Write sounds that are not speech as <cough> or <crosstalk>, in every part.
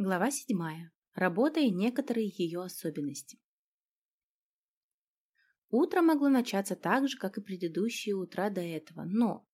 Глава седьмая. Работа и некоторые ее особенности. Утро могло начаться так же, как и предыдущие утра до этого, но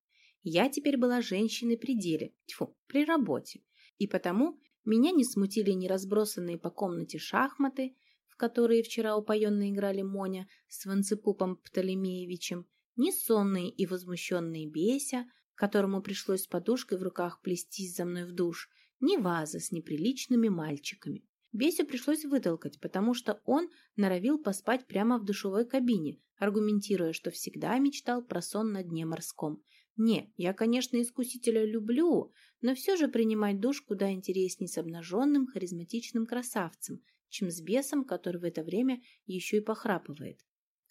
я теперь была женщиной при деле, тьфу, при работе, и потому меня не смутили ни разбросанные по комнате шахматы, в которые вчера упоенно играли Моня с Ванцепупом Птолемеевичем, ни сонные и возмущенные Беся, которому пришлось с подушкой в руках плестись за мной в душ, ни ваза с неприличными мальчиками. Бесю пришлось вытолкать, потому что он норовил поспать прямо в душевой кабине, аргументируя, что всегда мечтал про сон на дне морском. Не, я, конечно, искусителя люблю, но все же принимать душ куда интереснее с обнаженным харизматичным красавцем, чем с бесом, который в это время еще и похрапывает.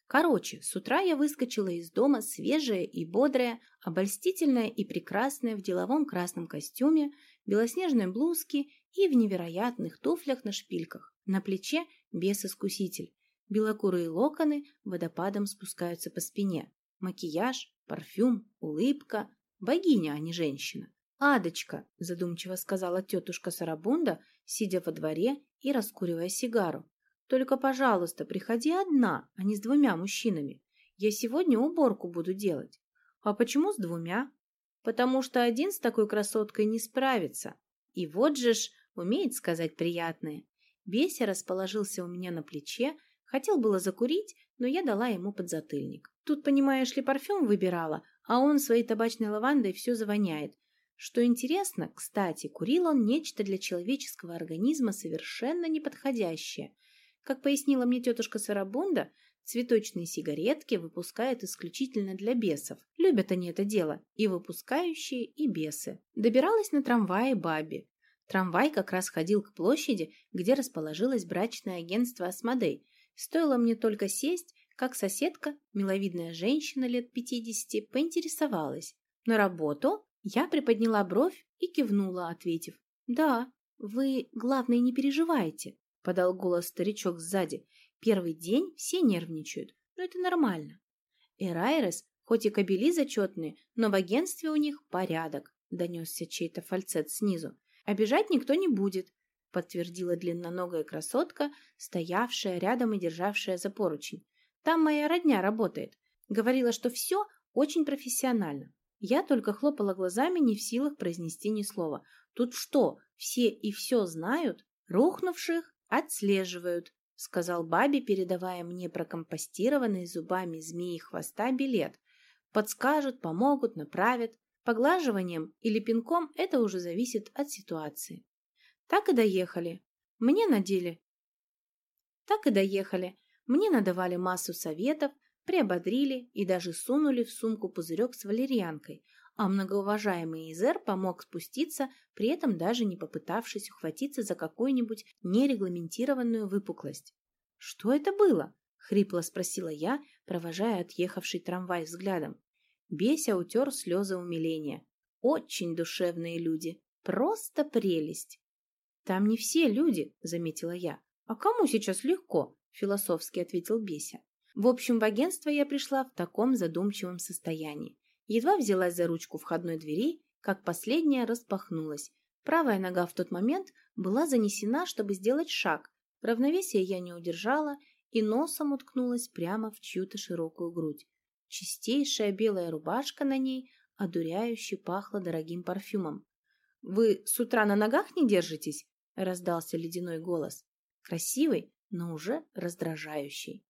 Короче, с утра я выскочила из дома свежая и бодрая, обольстительная и прекрасная в деловом красном костюме, белоснежной блузке и в невероятных туфлях на шпильках. На плече бес-искуситель. Белокурые локоны водопадом спускаются по спине. Макияж, парфюм, улыбка. Богиня, а не женщина. «Адочка», – задумчиво сказала тетушка Сарабунда, сидя во дворе и раскуривая сигару. «Только, пожалуйста, приходи одна, а не с двумя мужчинами. Я сегодня уборку буду делать». «А почему с двумя?» «Потому что один с такой красоткой не справится. И вот же ж умеет сказать приятное». Беся расположился у меня на плече, хотел было закурить, но я дала ему подзатыльник. Тут, понимаешь ли, парфюм выбирала, а он своей табачной лавандой все завоняет. Что интересно, кстати, курил он нечто для человеческого организма совершенно неподходящее. Как пояснила мне тетушка Сарабунда, цветочные сигаретки выпускают исключительно для бесов. Любят они это дело, и выпускающие, и бесы. Добиралась на трамвае Баби. Трамвай как раз ходил к площади, где расположилось брачное агентство «Асмодей». Стоило мне только сесть, как соседка, миловидная женщина лет пятидесяти, поинтересовалась. На работу я приподняла бровь и кивнула, ответив. «Да, вы, главное, не переживайте», — подал голос старичок сзади. «Первый день все нервничают, но это нормально». Эрайрес, хоть и кобели зачетные, но в агентстве у них порядок, — донесся чей-то фальцет снизу. «Обижать никто не будет», — подтвердила длинноногая красотка, стоявшая рядом и державшая за поручень. Там моя родня работает. Говорила, что все очень профессионально. Я только хлопала глазами, не в силах произнести ни слова. Тут что, все и все знают? Рухнувших отслеживают, сказал Баби, передавая мне прокомпостированный зубами змеи хвоста билет. Подскажут, помогут, направят. Поглаживанием или пинком это уже зависит от ситуации. Так и доехали. Мне надели. Так и доехали. Мне надавали массу советов, приободрили и даже сунули в сумку пузырек с валерьянкой, а многоуважаемый Изер помог спуститься, при этом даже не попытавшись ухватиться за какую-нибудь нерегламентированную выпуклость. «Что это было?» — хрипло спросила я, провожая отъехавший трамвай взглядом. Беся утер слезы умиления. «Очень душевные люди. Просто прелесть!» «Там не все люди», — заметила я. «А кому сейчас легко?» философски ответил Беся. В общем, в агентство я пришла в таком задумчивом состоянии. Едва взялась за ручку входной двери, как последняя распахнулась. Правая нога в тот момент была занесена, чтобы сделать шаг. Равновесие я не удержала и носом уткнулась прямо в чью-то широкую грудь. Чистейшая белая рубашка на ней одуряюще пахла дорогим парфюмом. «Вы с утра на ногах не держитесь?» — раздался ледяной голос. Красивый, но уже раздражающий.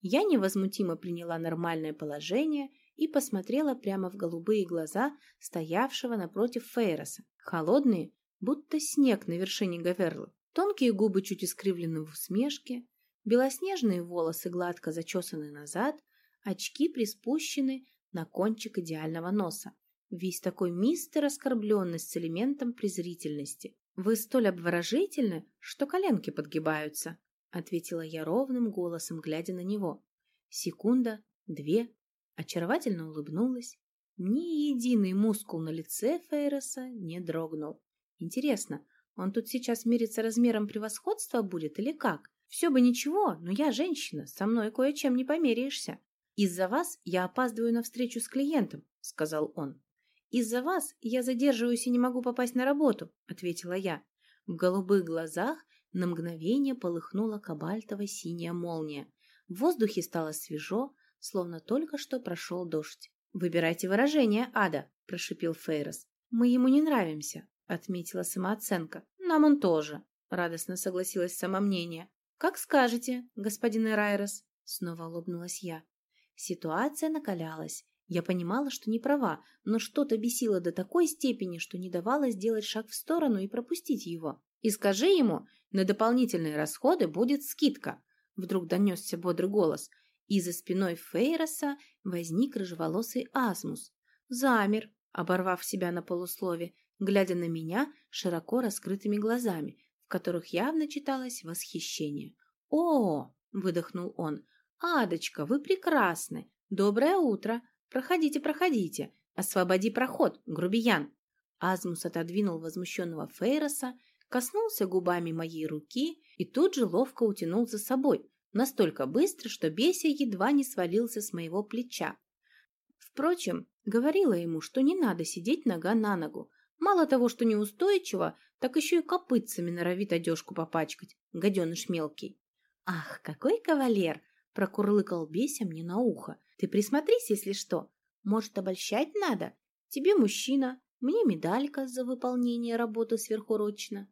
Я невозмутимо приняла нормальное положение и посмотрела прямо в голубые глаза стоявшего напротив Фейроса, холодные, будто снег на вершине Гаверлы. Тонкие губы чуть искривлены в усмешке, белоснежные волосы гладко зачесаны назад, очки приспущены на кончик идеального носа. Весь такой мистер оскорбленный с элементом презрительности. Вы столь обворожительны, что коленки подгибаются ответила я ровным голосом, глядя на него. Секунда, две, очаровательно улыбнулась. Ни единый мускул на лице Фейроса не дрогнул. Интересно, он тут сейчас мерится размером превосходства будет или как? Все бы ничего, но я женщина, со мной кое-чем не померяешься. Из-за вас я опаздываю на встречу с клиентом, сказал он. Из-за вас я задерживаюсь и не могу попасть на работу, ответила я. В голубых глазах на мгновение полыхнула кабальтово-синяя молния. В воздухе стало свежо, словно только что прошел дождь. «Выбирайте выражение, Ада», – прошипел Фейрос. «Мы ему не нравимся», – отметила самооценка. «Нам он тоже», – радостно согласилась самомнение. «Как скажете, господин Эрайрос», – снова улыбнулась я. Ситуация накалялась. Я понимала, что не права, но что-то бесило до такой степени, что не давало сделать шаг в сторону и пропустить его. «И скажи ему, на дополнительные расходы будет скидка», – вдруг донесся бодрый голос – и за спиной Фейроса возник рыжеволосый Асмус. Замер, оборвав себя на полуслове, глядя на меня широко раскрытыми глазами, в которых явно читалось восхищение. «О!» – выдохнул он. «Адочка, вы прекрасны! Доброе утро! Проходите, проходите! Освободи проход, грубиян!» Азмус отодвинул возмущенного Фейроса, коснулся губами моей руки и тут же ловко утянул за собой, настолько быстро, что Беся едва не свалился с моего плеча. Впрочем, говорила ему, что не надо сидеть нога на ногу. Мало того, что неустойчиво, так еще и копытцами норовит одежку попачкать, гаденыш мелкий. «Ах, какой кавалер!» – прокурлыкал Беся мне на ухо. «Ты присмотрись, если что. Может, обольщать надо? Тебе мужчина, мне медалька за выполнение работы сверхурочно».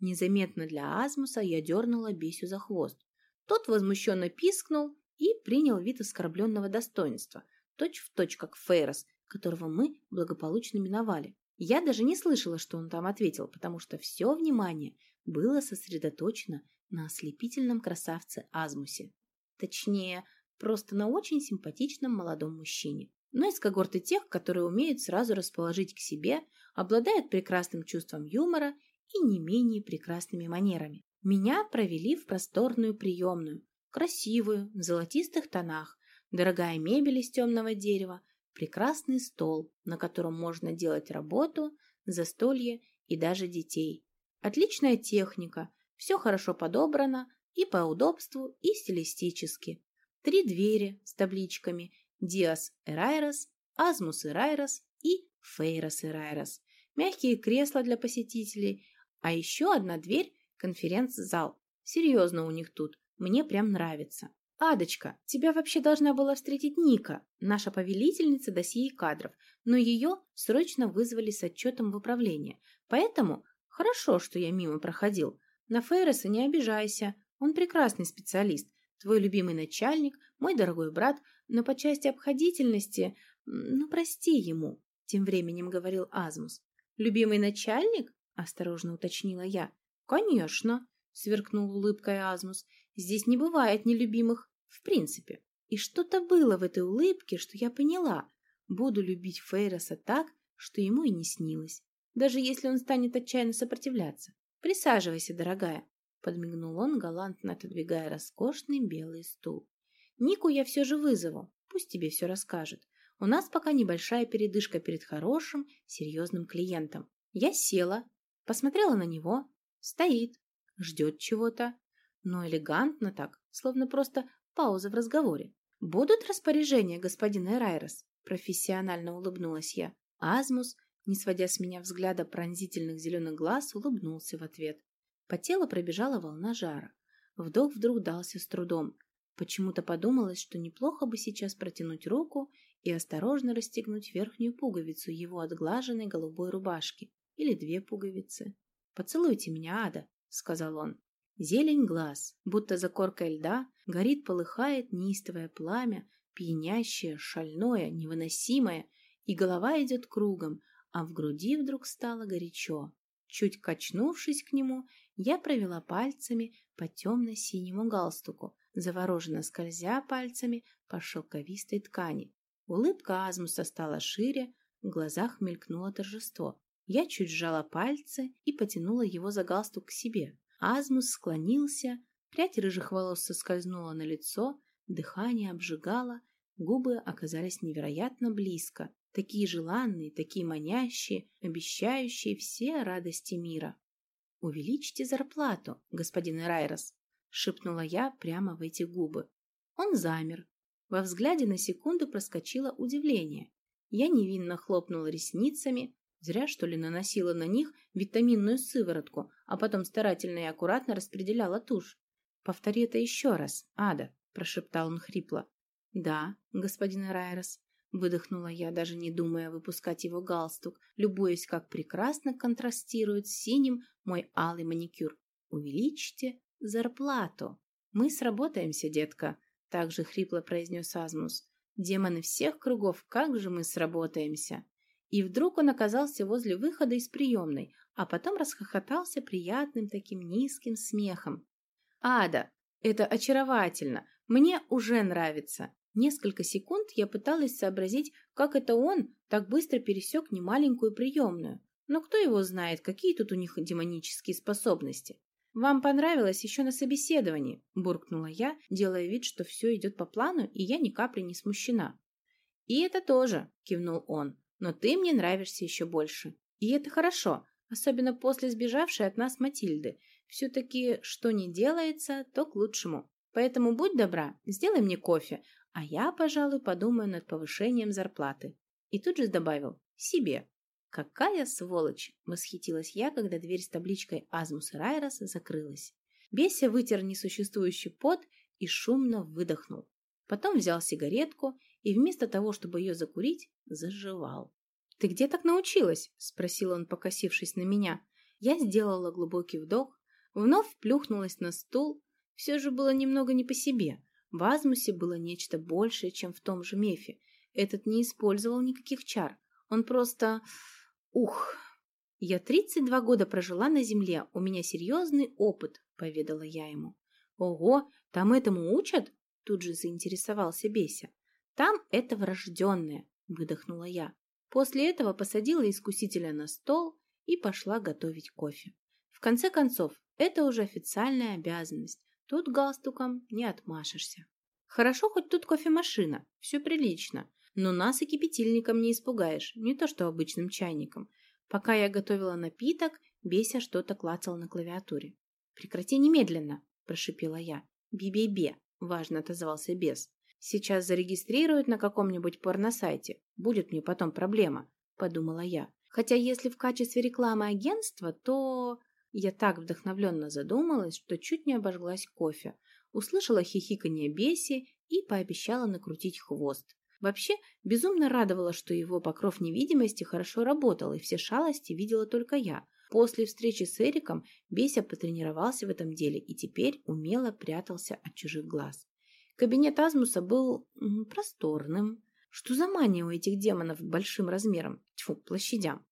Незаметно для Азмуса я дернула Бесю за хвост. Тот возмущенно пискнул и принял вид оскорбленного достоинства, точь в точь, как Фейрос, которого мы благополучно миновали. Я даже не слышала, что он там ответил, потому что все внимание было сосредоточено на ослепительном красавце Азмусе. Точнее, просто на очень симпатичном молодом мужчине. Но из когорты тех, которые умеют сразу расположить к себе, обладают прекрасным чувством юмора и не менее прекрасными манерами. Меня провели в просторную приемную, красивую, в золотистых тонах, дорогая мебель из темного дерева, прекрасный стол, на котором можно делать работу, застолье и даже детей. Отличная техника, все хорошо подобрано и по удобству, и стилистически. Три двери с табличками «Диас Эрайрос», «Азмус Эрайрос» и «Фейрос Эрайрос». Мягкие кресла для посетителей, а еще одна дверь Конференц-зал. Серьезно у них тут. Мне прям нравится. «Адочка, тебя вообще должна была встретить Ника, наша повелительница досье кадров, но ее срочно вызвали с отчетом в управление. Поэтому хорошо, что я мимо проходил. На Фейреса не обижайся, он прекрасный специалист, твой любимый начальник, мой дорогой брат, но по части обходительности, ну, прости ему», — тем временем говорил Азмус. «Любимый начальник?» — осторожно уточнила я. «Конечно», — сверкнул улыбкой Азмус, — «здесь не бывает нелюбимых, в принципе». И что-то было в этой улыбке, что я поняла. Буду любить Фейроса так, что ему и не снилось, даже если он станет отчаянно сопротивляться. «Присаживайся, дорогая», — подмигнул он, галантно отодвигая роскошный белый стул. «Нику я все же вызову, пусть тебе все расскажет. У нас пока небольшая передышка перед хорошим, серьезным клиентом. Я села, посмотрела на него, Стоит, ждет чего-то, но элегантно так, словно просто пауза в разговоре. «Будут распоряжения, господин Эрайрос?» Профессионально улыбнулась я. Азмус, не сводя с меня взгляда пронзительных зеленых глаз, улыбнулся в ответ. По телу пробежала волна жара. Вдох вдруг дался с трудом. Почему-то подумалось, что неплохо бы сейчас протянуть руку и осторожно расстегнуть верхнюю пуговицу его отглаженной голубой рубашки или две пуговицы. «Поцелуйте меня, Ада», — сказал он. Зелень глаз, будто за коркой льда, горит, полыхает неистовое пламя, пьянящее, шальное, невыносимое, и голова идет кругом, а в груди вдруг стало горячо. Чуть качнувшись к нему, я провела пальцами по темно-синему галстуку, завороженно скользя пальцами по шелковистой ткани. Улыбка Азмуса стала шире, в глазах мелькнуло торжество. Я чуть сжала пальцы и потянула его за галстук к себе. Азмус склонился, прядь рыжих волос соскользнула на лицо, дыхание обжигало, губы оказались невероятно близко, такие желанные, такие манящие, обещающие все радости мира. «Увеличьте зарплату, господин Райрос», — шепнула я прямо в эти губы. Он замер. Во взгляде на секунду проскочило удивление. Я невинно хлопнула ресницами, Зря, что ли, наносила на них витаминную сыворотку, а потом старательно и аккуратно распределяла тушь. «Повтори это еще раз, Ада», – прошептал он хрипло. «Да, господин Райрос», – выдохнула я, даже не думая выпускать его галстук, любуясь, как прекрасно контрастирует с синим мой алый маникюр. «Увеличьте зарплату». «Мы сработаемся, детка», – также хрипло произнес Азмус. «Демоны всех кругов, как же мы сработаемся!» И вдруг он оказался возле выхода из приемной, а потом расхохотался приятным таким низким смехом. «Ада, это очаровательно! Мне уже нравится!» Несколько секунд я пыталась сообразить, как это он так быстро пересек немаленькую приемную. Но кто его знает, какие тут у них демонические способности? «Вам понравилось еще на собеседовании», – буркнула я, делая вид, что все идет по плану, и я ни капли не смущена. «И это тоже», – кивнул он, – «но ты мне нравишься еще больше. И это хорошо, особенно после сбежавшей от нас Матильды. Все-таки, что не делается, то к лучшему. Поэтому будь добра, сделай мне кофе, а я, пожалуй, подумаю над повышением зарплаты». И тут же добавил «себе». «Какая сволочь!» – восхитилась я, когда дверь с табличкой «Азмус Райрос» закрылась. Беся вытер несуществующий пот и шумно выдохнул. Потом взял сигаретку и вместо того, чтобы ее закурить, заживал. «Ты где так научилась?» – спросил он, покосившись на меня. Я сделала глубокий вдох, вновь плюхнулась на стул. Все же было немного не по себе. В Азмусе было нечто большее, чем в том же Мефе. Этот не использовал никаких чар. Он просто Ух, я 32 года прожила на земле, у меня серьезный опыт, поведала я ему. Ого, там этому учат? Тут же заинтересовался Беся. Там это врожденное, выдохнула я. После этого посадила искусителя на стол и пошла готовить кофе. В конце концов, это уже официальная обязанность. Тут галстуком не отмашешься. Хорошо, хоть тут кофемашина, все прилично. Но нас и кипятильником не испугаешь, не то что обычным чайником. Пока я готовила напиток, Беся что-то клацал на клавиатуре. «Прекрати немедленно!» – прошипела я. «Би-би-бе!» – важно отозвался бес. «Сейчас зарегистрируют на каком-нибудь порносайте. Будет мне потом проблема», – подумала я. «Хотя если в качестве рекламы агентства, то...» Я так вдохновленно задумалась, что чуть не обожглась кофе. Услышала хихиканье Беси и пообещала накрутить хвост. Вообще, безумно радовало, что его покров невидимости хорошо работал, и все шалости видела только я. После встречи с Эриком Беся потренировался в этом деле и теперь умело прятался от чужих глаз. Кабинет Азмуса был просторным. Что за мания у этих демонов большим размером? Тьфу, площадям.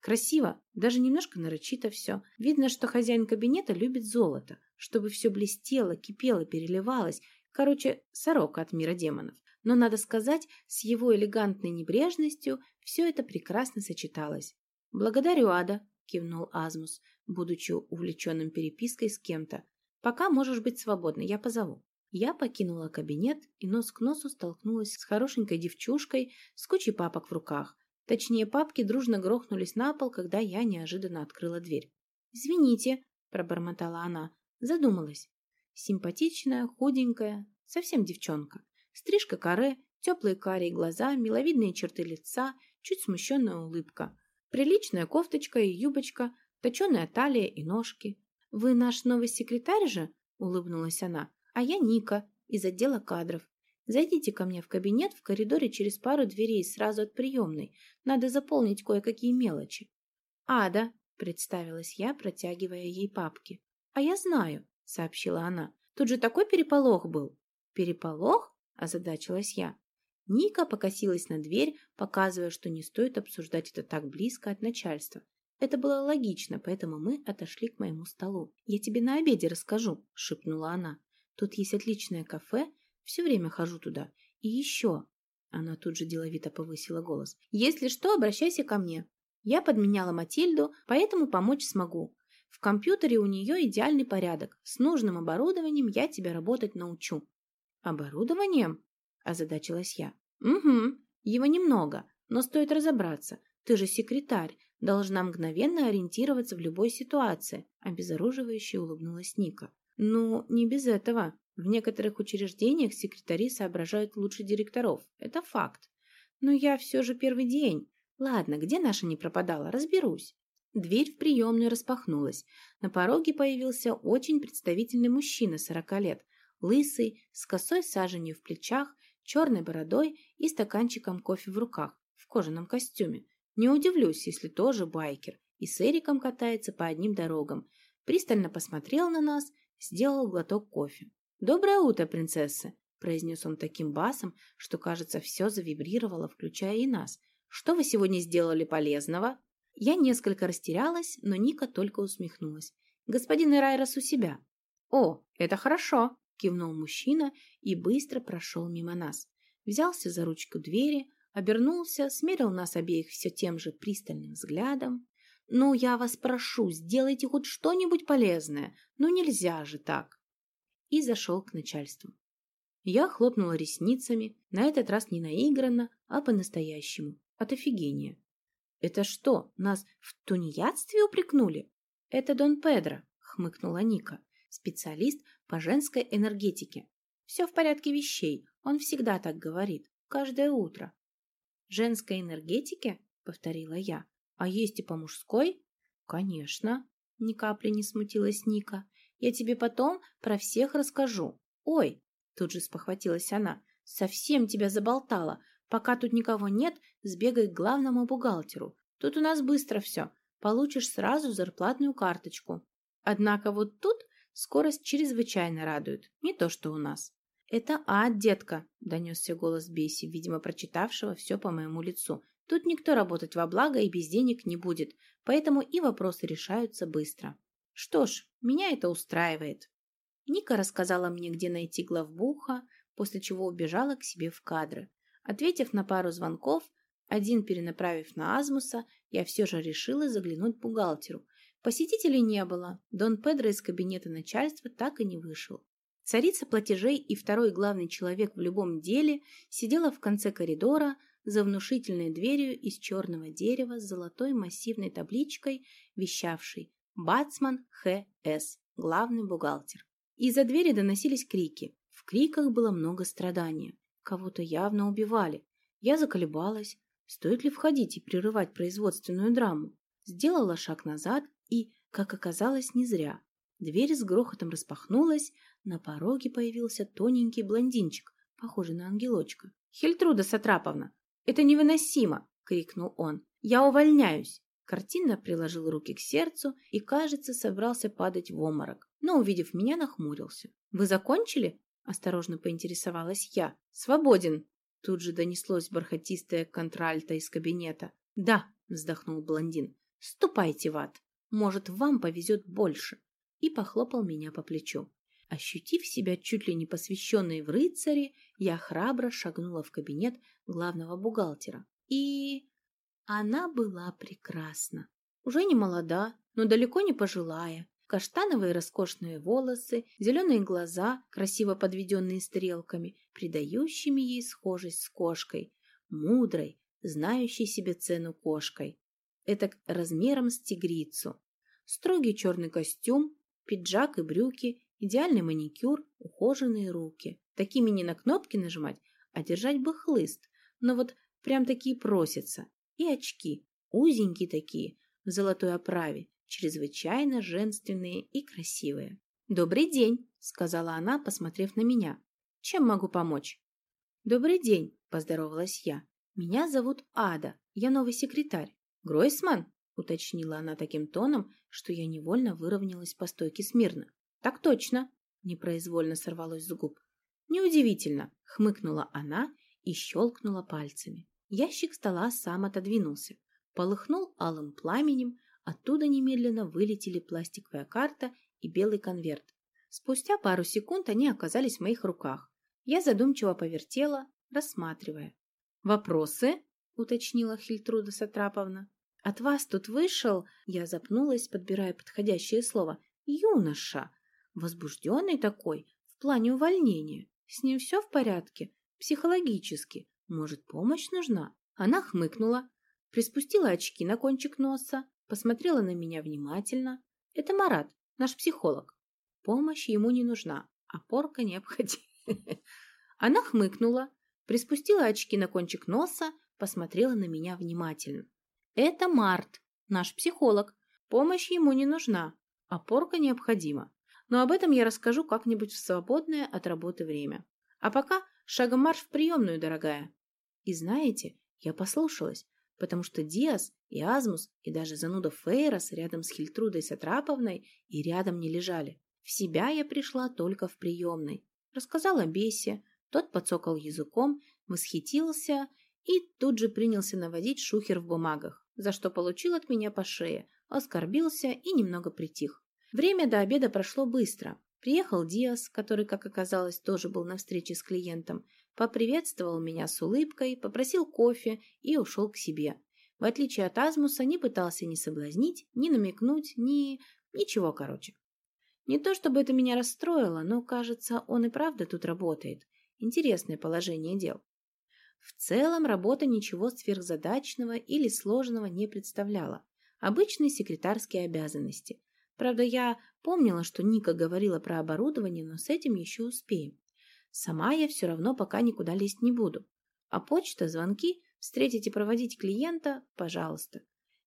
Красиво, даже немножко нарочито все. Видно, что хозяин кабинета любит золото, чтобы все блестело, кипело, переливалось. Короче, сорока от мира демонов но, надо сказать, с его элегантной небрежностью все это прекрасно сочеталось. «Благодарю, Ада», — кивнул Азмус, будучи увлеченным перепиской с кем-то. «Пока можешь быть свободна, я позову». Я покинула кабинет и нос к носу столкнулась с хорошенькой девчушкой с кучей папок в руках. Точнее, папки дружно грохнулись на пол, когда я неожиданно открыла дверь. «Извините», — пробормотала она, задумалась. Симпатичная, худенькая, совсем девчонка. Стрижка каре, теплые карие глаза, миловидные черты лица, чуть смущенная улыбка. Приличная кофточка и юбочка, точеная талия и ножки. «Вы наш новый секретарь же?» – улыбнулась она. «А я Ника, из отдела кадров. Зайдите ко мне в кабинет в коридоре через пару дверей сразу от приемной. Надо заполнить кое-какие мелочи». «Ада», – представилась я, протягивая ей папки. «А я знаю», – сообщила она. «Тут же такой переполох был». «Переполох?» – озадачилась я. Ника покосилась на дверь, показывая, что не стоит обсуждать это так близко от начальства. Это было логично, поэтому мы отошли к моему столу. «Я тебе на обеде расскажу», – шепнула она. «Тут есть отличное кафе, все время хожу туда. И еще...» Она тут же деловито повысила голос. «Если что, обращайся ко мне. Я подменяла Матильду, поэтому помочь смогу. В компьютере у нее идеальный порядок. С нужным оборудованием я тебя работать научу. «Оборудованием?» – озадачилась я. «Угу, его немного, но стоит разобраться. Ты же секретарь, должна мгновенно ориентироваться в любой ситуации», – обезоруживающе улыбнулась Ника. «Ну, не без этого. В некоторых учреждениях секретари соображают лучше директоров. Это факт. Но я все же первый день. Ладно, где наша не пропадала, разберусь. Дверь в приемную распахнулась. На пороге появился очень представительный мужчина сорока лет, лысый, с косой саженью в плечах, черной бородой и стаканчиком кофе в руках, в кожаном костюме. Не удивлюсь, если тоже байкер и с Эриком катается по одним дорогам. Пристально посмотрел на нас, сделал глоток кофе. «Доброе утро, принцесса!» – произнес он таким басом, что, кажется, все завибрировало, включая и нас. «Что вы сегодня сделали полезного?» Я несколько растерялась, но Ника только усмехнулась. «Господин Эрайрос у себя». «О, это хорошо!» – кивнул мужчина и быстро прошел мимо нас. Взялся за ручку двери, обернулся, смерил нас обеих все тем же пристальным взглядом. «Ну, я вас прошу, сделайте хоть что-нибудь полезное. Ну, нельзя же так!» И зашел к начальству. Я хлопнула ресницами, на этот раз не наигранно, а по-настоящему, от офигения. «Это что, нас в тунеядстве упрекнули?» «Это Дон Педро», — хмыкнула Ника, специалист по женской энергетике. «Все в порядке вещей, он всегда так говорит, каждое утро». «Женской энергетике?» — повторила я. «А есть и по мужской?» «Конечно», — ни капли не смутилась Ника. «Я тебе потом про всех расскажу». «Ой!» — тут же спохватилась она. «Совсем тебя заболтала. Пока тут никого нет, сбегай к главному бухгалтеру. Тут у нас быстро все. Получишь сразу зарплатную карточку. Однако вот тут скорость чрезвычайно радует. Не то, что у нас. «Это ад, детка», — донесся голос Бесси, видимо, прочитавшего все по моему лицу. «Тут никто работать во благо и без денег не будет, поэтому и вопросы решаются быстро». Что ж, меня это устраивает. Ника рассказала мне, где найти главбуха, после чего убежала к себе в кадры. Ответив на пару звонков, один перенаправив на Азмуса, я все же решила заглянуть к бухгалтеру. Посетителей не было, Дон Педро из кабинета начальства так и не вышел. Царица платежей и второй главный человек в любом деле сидела в конце коридора за внушительной дверью из черного дерева с золотой массивной табличкой, вещавшей «Бацман Х.С. Главный бухгалтер». Из-за двери доносились крики. В криках было много страдания. Кого-то явно убивали. Я заколебалась, стоит ли входить и прерывать производственную драму. Сделала шаг назад и, как оказалось, не зря. Дверь с грохотом распахнулась, на пороге появился тоненький блондинчик, похожий на ангелочка. «Хельтруда Сатраповна, это невыносимо!» — крикнул он. «Я увольняюсь!» Картинно приложил руки к сердцу и, кажется, собрался падать в обморок, но, увидев меня, нахмурился. «Вы закончили?» Осторожно поинтересовалась я. «Свободен!» Тут же донеслось бархатистое контральто из кабинета. «Да!» — вздохнул блондин. «Ступайте в ад! Может, вам повезет больше!» И похлопал меня по плечу. Ощутив себя чуть ли не посвященной в рыцаре, я храбро шагнула в кабинет главного бухгалтера. И она была прекрасна. Уже не молода, но далеко не пожилая, Каштановые роскошные волосы, зеленые глаза, красиво подведенные стрелками, придающими ей схожесть с кошкой, мудрой, знающей себе цену кошкой. Это размером с тигрицу. Строгий черный костюм, пиджак и брюки, идеальный маникюр, ухоженные руки. Такими не на кнопки нажимать, а держать бы хлыст. Но вот прям такие просятся. И очки, узенькие такие, в золотой оправе, чрезвычайно женственные и красивые. «Добрый день», — сказала она, посмотрев на меня. «Чем могу помочь?» «Добрый день», — поздоровалась я. «Меня зовут Ада, я новый секретарь». «Гройсман?» — уточнила она таким тоном, что я невольно выровнялась по стойке смирно. «Так точно», — непроизвольно сорвалось с губ. «Неудивительно», — хмыкнула она и щелкнула пальцами. Ящик стола сам отодвинулся, полыхнул алым пламенем, Оттуда немедленно вылетели пластиковая карта и белый конверт. Спустя пару секунд они оказались в моих руках. Я задумчиво повертела, рассматривая. «Вопросы?» — уточнила Хильтруда Сатраповна. «От вас тут вышел...» — я запнулась, подбирая подходящее слово. «Юноша. Возбужденный такой, в плане увольнения. С ним все в порядке? Психологически. Может, помощь нужна?» Она хмыкнула, приспустила очки на кончик носа, посмотрела на меня внимательно. Это Марат, наш психолог. Помощь ему не нужна, опорка необходима. <laughs> Она хмыкнула, приспустила очки на кончик носа, посмотрела на меня внимательно. «Это Март, наш психолог. Помощь ему не нужна, опорка необходима. Но об этом я расскажу как-нибудь в свободное от работы время. А пока шагом марш в приемную, дорогая». И знаете, я послушалась, потому что Диас и Азмус и даже зануда Фейрос рядом с Хильтрудой Сатраповной и рядом не лежали. В себя я пришла только в приемной. Рассказала Бесе, тот подсокал языком, восхитился и тут же принялся наводить шухер в бумагах, за что получил от меня по шее, оскорбился и немного притих. Время до обеда прошло быстро. Приехал Диас, который, как оказалось, тоже был на встрече с клиентом, поприветствовал меня с улыбкой, попросил кофе и ушел к себе. В отличие от Азмуса, не пытался ни соблазнить, ни намекнуть, ни... ничего, короче. Не то чтобы это меня расстроило, но, кажется, он и правда тут работает. Интересное положение дел. В целом работа ничего сверхзадачного или сложного не представляла. Обычные секретарские обязанности. Правда, я помнила, что Ника говорила про оборудование, но с этим еще успеем. Сама я все равно пока никуда лезть не буду. А почта, звонки, встретить и проводить клиента – пожалуйста.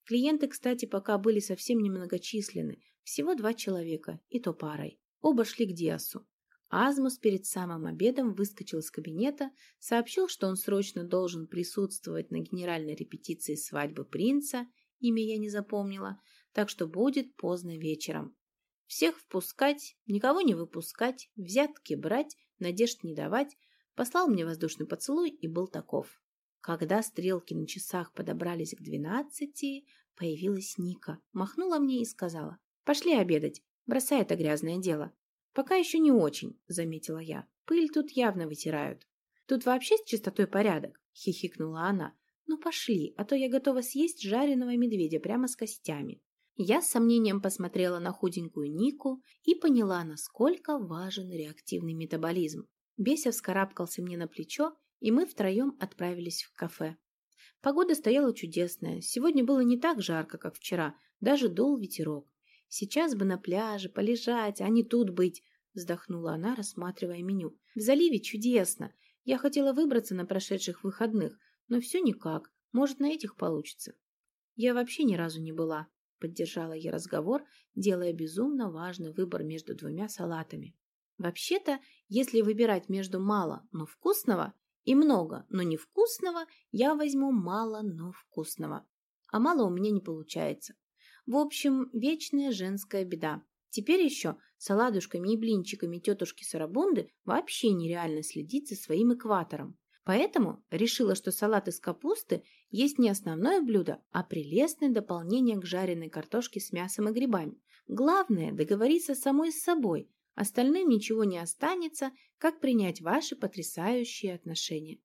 Клиенты, кстати, пока были совсем немногочисленны, всего два человека, и то парой. Оба шли к Диасу. Азмус перед самым обедом выскочил из кабинета, сообщил, что он срочно должен присутствовать на генеральной репетиции свадьбы принца, имя я не запомнила, так что будет поздно вечером. Всех впускать, никого не выпускать, взятки брать, надежд не давать, послал мне воздушный поцелуй и был таков. Когда стрелки на часах подобрались к двенадцати, появилась Ника, махнула мне и сказала, «Пошли обедать, бросай это грязное дело». «Пока еще не очень», — заметила я. «Пыль тут явно вытирают». «Тут вообще с чистотой порядок», — хихикнула она. «Ну пошли, а то я готова съесть жареного медведя прямо с костями». Я с сомнением посмотрела на худенькую Нику и поняла, насколько важен реактивный метаболизм. Беся вскарабкался мне на плечо, и мы втроем отправились в кафе. Погода стояла чудесная. Сегодня было не так жарко, как вчера. Даже дул ветерок. Сейчас бы на пляже полежать, а не тут быть вздохнула она, рассматривая меню. В заливе чудесно. Я хотела выбраться на прошедших выходных, но все никак. Может, на этих получится. Я вообще ни разу не была. Поддержала я разговор, делая безумно важный выбор между двумя салатами. Вообще-то, если выбирать между мало, но вкусного и много, но невкусного, я возьму мало, но вкусного. А мало у меня не получается. В общем, вечная женская беда. Теперь еще с и блинчиками тетушки Сарабунды вообще нереально следить за своим экватором. Поэтому решила, что салат из капусты есть не основное блюдо, а прелестное дополнение к жареной картошке с мясом и грибами. Главное – договориться самой с собой, остальным ничего не останется, как принять ваши потрясающие отношения.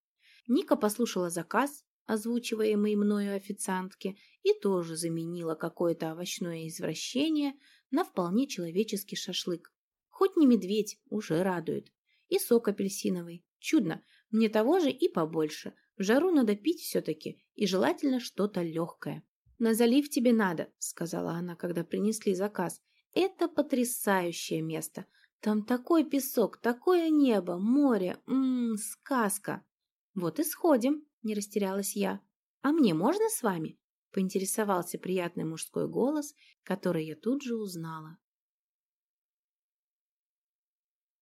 Ника послушала заказ, озвучиваемый мною официантке, и тоже заменила какое-то овощное извращение на вполне человеческий шашлык. Хоть не медведь, уже радует. И сок апельсиновый. Чудно, мне того же и побольше. В жару надо пить все-таки, и желательно что-то легкое. «На залив тебе надо», — сказала она, когда принесли заказ. «Это потрясающее место. Там такой песок, такое небо, море, ммм, сказка». «Вот и сходим», — не растерялась я. «А мне можно с вами?» поинтересовался приятный мужской голос, который я тут же узнала.